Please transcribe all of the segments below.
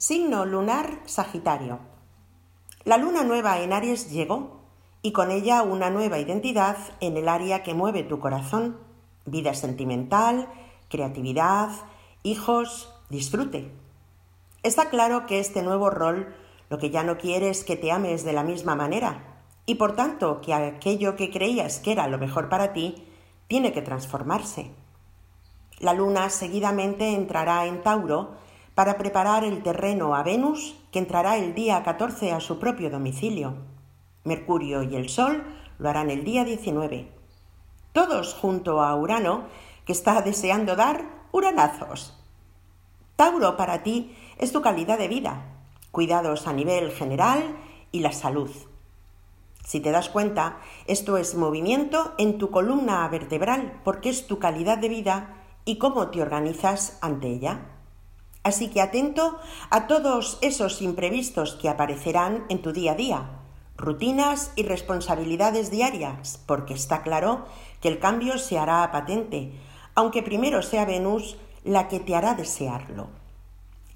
Signo lunar Sagitario. La luna nueva en Aries llegó y con ella una nueva identidad en el área que mueve tu corazón, vida sentimental, creatividad, hijos, disfrute. Está claro que este nuevo rol lo que ya no quiere es que te ames de la misma manera y por tanto que aquello que creías que era lo mejor para ti tiene que transformarse. La luna seguidamente entrará en Tauro para preparar el terreno a Venus, que entrará el día 14 a su propio domicilio. Mercurio y el Sol lo harán el día 19. Todos junto a Urano, que está deseando dar uranazos. Tauro para ti es tu calidad de vida, cuidados a nivel general y la salud. Si te das cuenta, esto es movimiento en tu columna vertebral porque es tu calidad de vida y cómo te organizas ante ella. Así que atento a todos esos imprevistos que aparecerán en tu día a día, rutinas y responsabilidades diarias, porque está claro que el cambio se hará patente, aunque primero sea Venus la que te hará desearlo.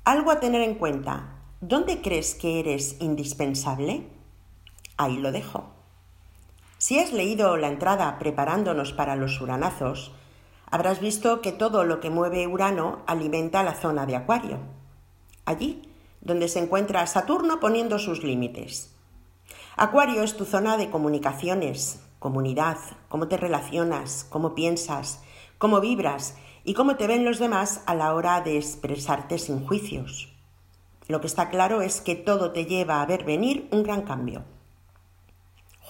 Algo a tener en cuenta, ¿dónde crees que eres indispensable? Ahí lo dejo. Si has leído la entrada preparándonos para los uranazos, Habrás visto que todo lo que mueve Urano alimenta la zona de Acuario, allí donde se encuentra Saturno poniendo sus límites. Acuario es tu zona de comunicaciones, comunidad, cómo te relacionas, cómo piensas, cómo vibras y cómo te ven los demás a la hora de expresarte sin juicios. Lo que está claro es que todo te lleva a ver venir un gran cambio.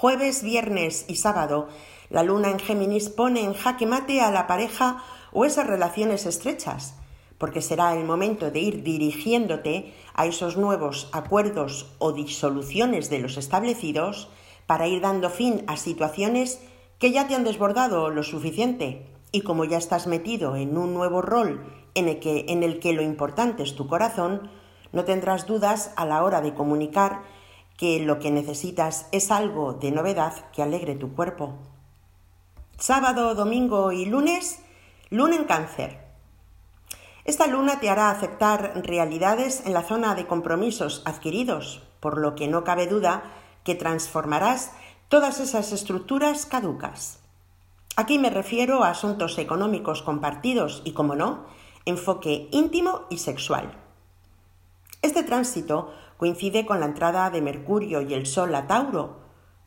Jueves, viernes y sábado la luna en Géminis pone en jaque mate a la pareja o esas relaciones estrechas, porque será el momento de ir dirigiéndote a esos nuevos acuerdos o disoluciones de los establecidos para ir dando fin a situaciones que ya te han desbordado lo suficiente y como ya estás metido en un nuevo rol en el que, en el que lo importante es tu corazón, no tendrás dudas a la hora de comunicar que lo que necesitas es algo de novedad que alegre tu cuerpo sábado, domingo y lunes, luna en cáncer. Esta luna te hará aceptar realidades en la zona de compromisos adquiridos, por lo que no cabe duda que transformarás todas esas estructuras caducas. Aquí me refiero a asuntos económicos compartidos y, como no, enfoque íntimo y sexual. Este tránsito coincide con la entrada de Mercurio y el Sol a Tauro,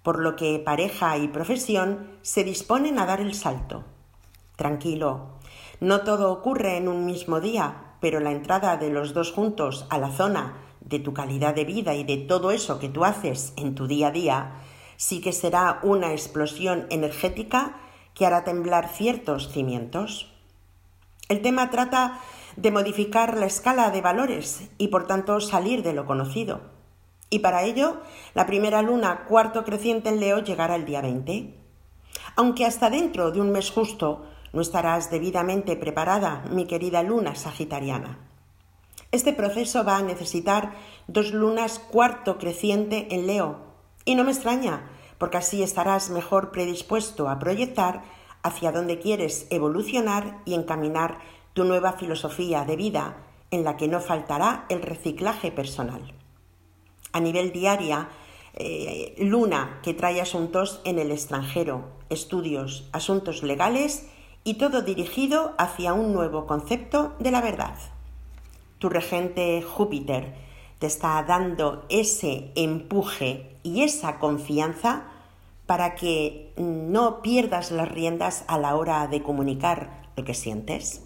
por lo que pareja y profesión se disponen a dar el salto. Tranquilo, no todo ocurre en un mismo día, pero la entrada de los dos juntos a la zona de tu calidad de vida y de todo eso que tú haces en tu día a día, sí que será una explosión energética que hará temblar ciertos cimientos. El tema trata de modificar la escala de valores y por tanto salir de lo conocido. Y para ello, la primera luna cuarto creciente en Leo llegará el día 20. Aunque hasta dentro de un mes justo no estarás debidamente preparada, mi querida luna sagitariana. Este proceso va a necesitar dos lunas cuarto creciente en Leo. Y no me extraña, porque así estarás mejor predispuesto a proyectar hacia donde quieres evolucionar y encaminar tu nueva filosofía de vida en la que no faltará el reciclaje personal a nivel diaria, eh, Luna, que trae asuntos en el extranjero, estudios, asuntos legales y todo dirigido hacia un nuevo concepto de la verdad. Tu regente Júpiter te está dando ese empuje y esa confianza para que no pierdas las riendas a la hora de comunicar lo que sientes.